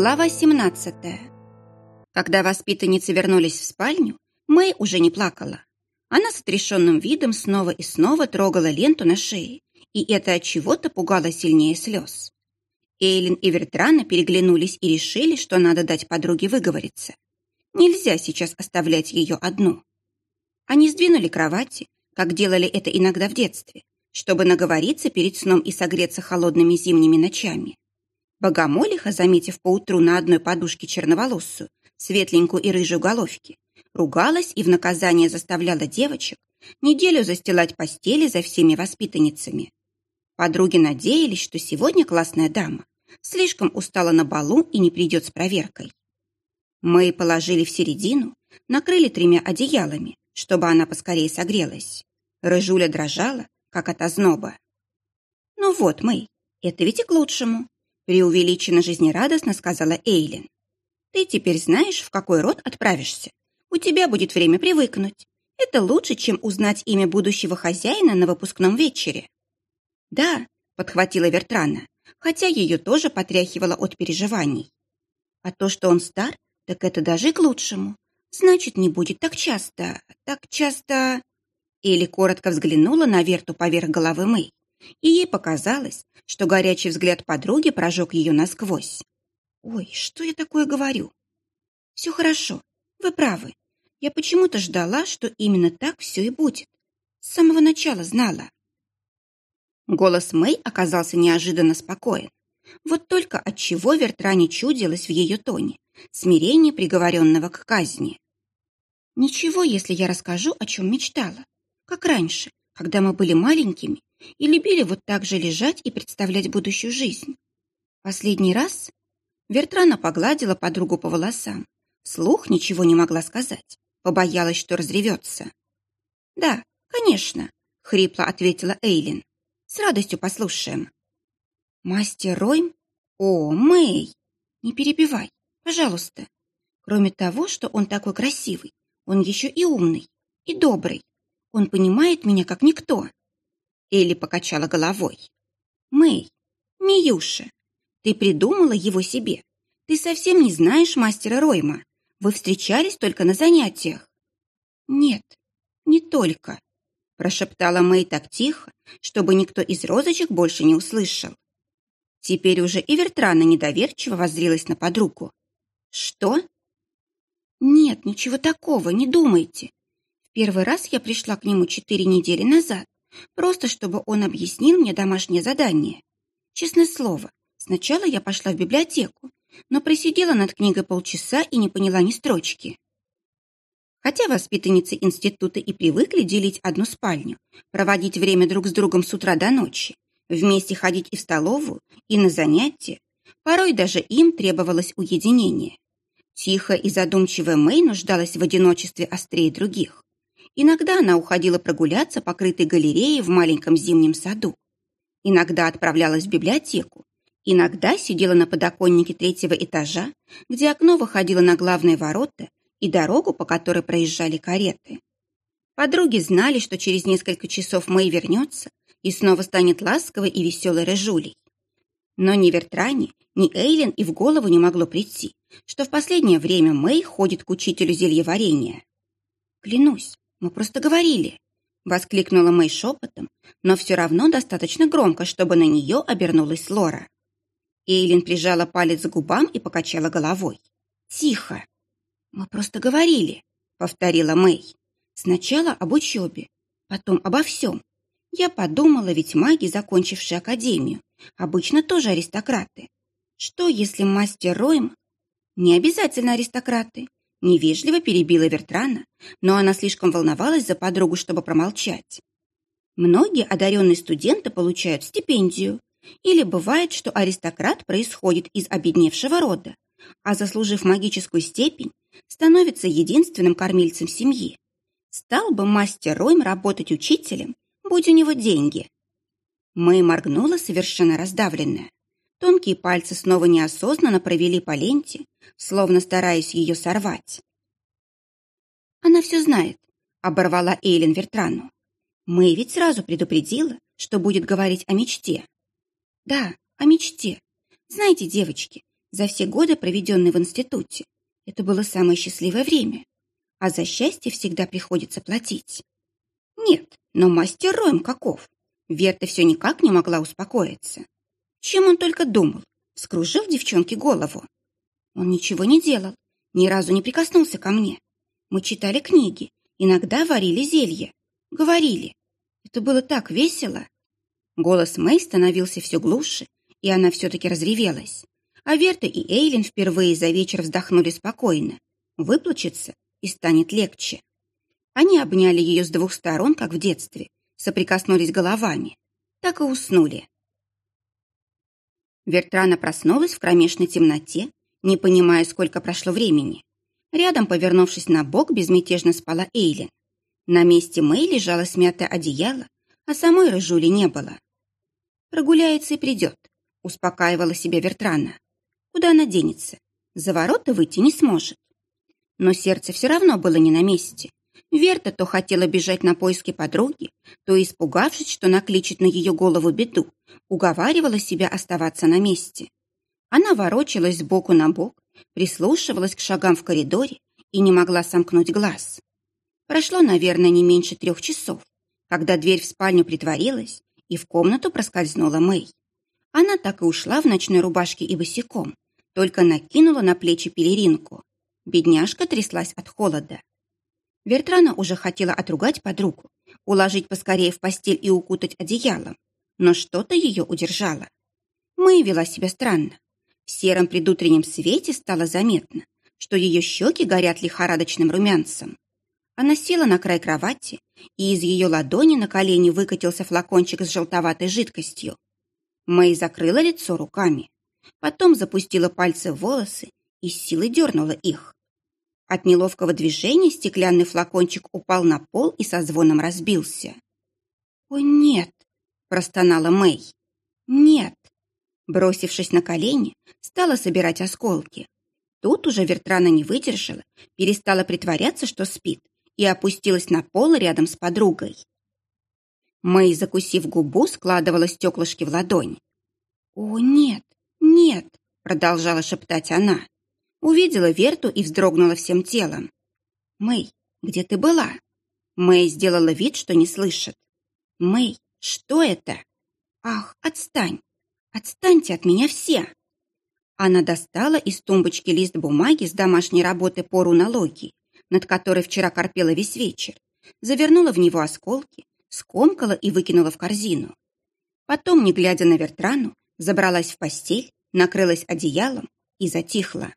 Глава 17. Когда воспитанницы вернулись в спальню, Мэй уже не плакала. Она с отрешенным видом снова и снова трогала ленту на шее, и это от чего-то пугало сильнее слез. Эйлин и Вертрана переглянулись и решили, что надо дать подруге выговориться. Нельзя сейчас оставлять ее одну. Они сдвинули кровати, как делали это иногда в детстве, чтобы наговориться перед сном и согреться холодными зимними ночами. Богомолиха, заметив поутру на одной подушке черноволосую, светленькую и рыжую головки, ругалась и в наказание заставляла девочек неделю застилать постели за всеми воспитанницами. Подруги надеялись, что сегодня классная дама слишком устала на балу и не придет с проверкой. Мы положили в середину, накрыли тремя одеялами, чтобы она поскорее согрелась. Рыжуля дрожала, как от озноба. «Ну вот, Мэй, это ведь и к лучшему преувеличенно жизнерадостно сказала Эйлин. «Ты теперь знаешь, в какой род отправишься. У тебя будет время привыкнуть. Это лучше, чем узнать имя будущего хозяина на выпускном вечере». «Да», — подхватила Вертрана, хотя ее тоже потряхивало от переживаний. «А то, что он стар, так это даже к лучшему. Значит, не будет так часто, так часто...» Элли коротко взглянула на Верту поверх головы Мэй и ей показалось, что горячий взгляд подруги прожег ее насквозь. «Ой, что я такое говорю?» «Все хорошо, вы правы. Я почему-то ждала, что именно так все и будет. С самого начала знала». Голос Мэй оказался неожиданно спокоен. Вот только от чего Вертране чудилось в ее тоне, смирение приговоренного к казни. «Ничего, если я расскажу, о чем мечтала. Как раньше, когда мы были маленькими и любили вот так же лежать и представлять будущую жизнь. Последний раз Вертрана погладила подругу по волосам. Слух ничего не могла сказать, побоялась, что разревется. «Да, конечно», — хрипло ответила Эйлин. «С радостью послушаем». «Мастер Ройм? О, Мэй! Не перебивай, пожалуйста. Кроме того, что он такой красивый, он еще и умный, и добрый. Он понимает меня как никто». Элли покачала головой. «Мэй, Миюша, ты придумала его себе. Ты совсем не знаешь мастера Ройма. Вы встречались только на занятиях». «Нет, не только», — прошептала Мэй так тихо, чтобы никто из розочек больше не услышал. Теперь уже и Вертрана недоверчиво воззрилась на подругу. «Что?» «Нет, ничего такого, не думайте. Первый раз я пришла к нему четыре недели назад. Просто чтобы он объяснил мне домашнее задание. Честное слово, сначала я пошла в библиотеку, но просидела над книгой полчаса и не поняла ни строчки. Хотя воспитанницы института и привыкли делить одну спальню, проводить время друг с другом с утра до ночи, вместе ходить и в столовую, и на занятия, порой даже им требовалось уединение. Тихая и задумчивая Мэй нуждалась в одиночестве острее других. Иногда она уходила прогуляться по крытой галерее в маленьком зимнем саду. Иногда отправлялась в библиотеку. Иногда сидела на подоконнике третьего этажа, где окно выходило на главные ворота и дорогу, по которой проезжали кареты. Подруги знали, что через несколько часов Мэй вернется и снова станет ласковой и веселой рыжулей. Но ни Вертране, ни Эйлин и в голову не могло прийти, что в последнее время Мэй ходит к учителю зельеварения. Клянусь, мы просто говорили!» Воскликнула Мэй шепотом, но все равно достаточно громко, чтобы на нее обернулась Лора. Эйлин прижала палец к губам и покачала головой. «Тихо!» «Мы просто говорили», — повторила Мэй. «Сначала об учебе, потом обо всем. Я подумала, ведь маги, закончившие академию, обычно тоже аристократы. Что, если мастер Ройм... Не обязательно аристократы. Невежливо перебила Вертрана, но она слишком волновалась за подругу, чтобы промолчать. Многие одаренные студенты получают стипендию. Или бывает, что аристократ происходит из обедневшего рода, а заслужив магическую степень, становится единственным кормильцем семьи. Стал бы мастер Ройм работать учителем, будь у него деньги. Мэй моргнула совершенно раздавленная. Тонкие пальцы снова неосознанно провели по ленте, словно стараясь ее сорвать. «Она все знает», — оборвала Эйлин Вертрану. «Мы ведь сразу предупредила, что будет говорить о мечте». «Да, о мечте. Знаете, девочки, За все годы, проведенные в институте, это было самое счастливое время. А за счастье всегда приходится платить. Нет, но мастер Роем каков? Верта все никак не могла успокоиться. Чем он только думал, скружив девчонке голову. Он ничего не делал, ни разу не прикоснулся ко мне. Мы читали книги, иногда варили зелье, говорили. Это было так весело. Голос Мэй становился все глуше, и она все-таки разревелась. А Верта и Эйлин впервые за вечер вздохнули спокойно. Выплачется и станет легче. Они обняли ее с двух сторон, как в детстве, соприкоснулись головами. Так и уснули. Вертрана проснулась в кромешной темноте, не понимая, сколько прошло времени. Рядом, повернувшись на бок, безмятежно спала Эйлин. На месте Мэй лежало смятое одеяло, а самой рыжули не было. Прогуляется и придет, успокаивала себя Вертрана. Куда она денется? За ворота выйти не сможет. Но сердце все равно было не на месте. Верта то хотела бежать на поиски подруги, то, испугавшись, что накличет на ее голову беду, уговаривала себя оставаться на месте. Она ворочалась сбоку на бок, прислушивалась к шагам в коридоре и не могла сомкнуть глаз. Прошло, наверное, не меньше трех часов, когда дверь в спальню притворилась, и в комнату проскользнула Мэй. Она так и ушла в ночной рубашке и босиком, только накинула на плечи пелеринку. Бедняжка тряслась от холода. Вертрана уже хотела отругать подругу, уложить поскорее в постель и укутать одеялом, но что-то ее удержало. Мэй вела себя странно. В сером предутреннем свете стало заметно, что ее щеки горят лихорадочным румянцем. Она села на край кровати, и из ее ладони на колени выкатился флакончик с желтоватой жидкостью. Мэй закрыла лицо руками, потом запустила пальцы в волосы и с силой дернула их. От неловкого движения стеклянный флакончик упал на пол и со звоном разбился. «О, нет!» – простонала Мэй. «Нет!» Бросившись на колени, стала собирать осколки. Тут уже Вертрана не выдержала, перестала притворяться, что спит, и опустилась на пол рядом с подругой. Мэй, закусив губу, складывала стеклышки в ладонь. «О, нет, нет!» — продолжала шептать она. Увидела Верту и вздрогнула всем телом. «Мэй, где ты была?» Мэй сделала вид, что не слышит. «Мэй, что это?» «Ах, отстань! Отстаньте от меня все!» Она достала из тумбочки лист бумаги с домашней работы по рунологии, над которой вчера корпела весь вечер, завернула в него осколки, скомкала и выкинула в корзину. Потом, не глядя на Вертрану, забралась в постель, накрылась одеялом и затихла.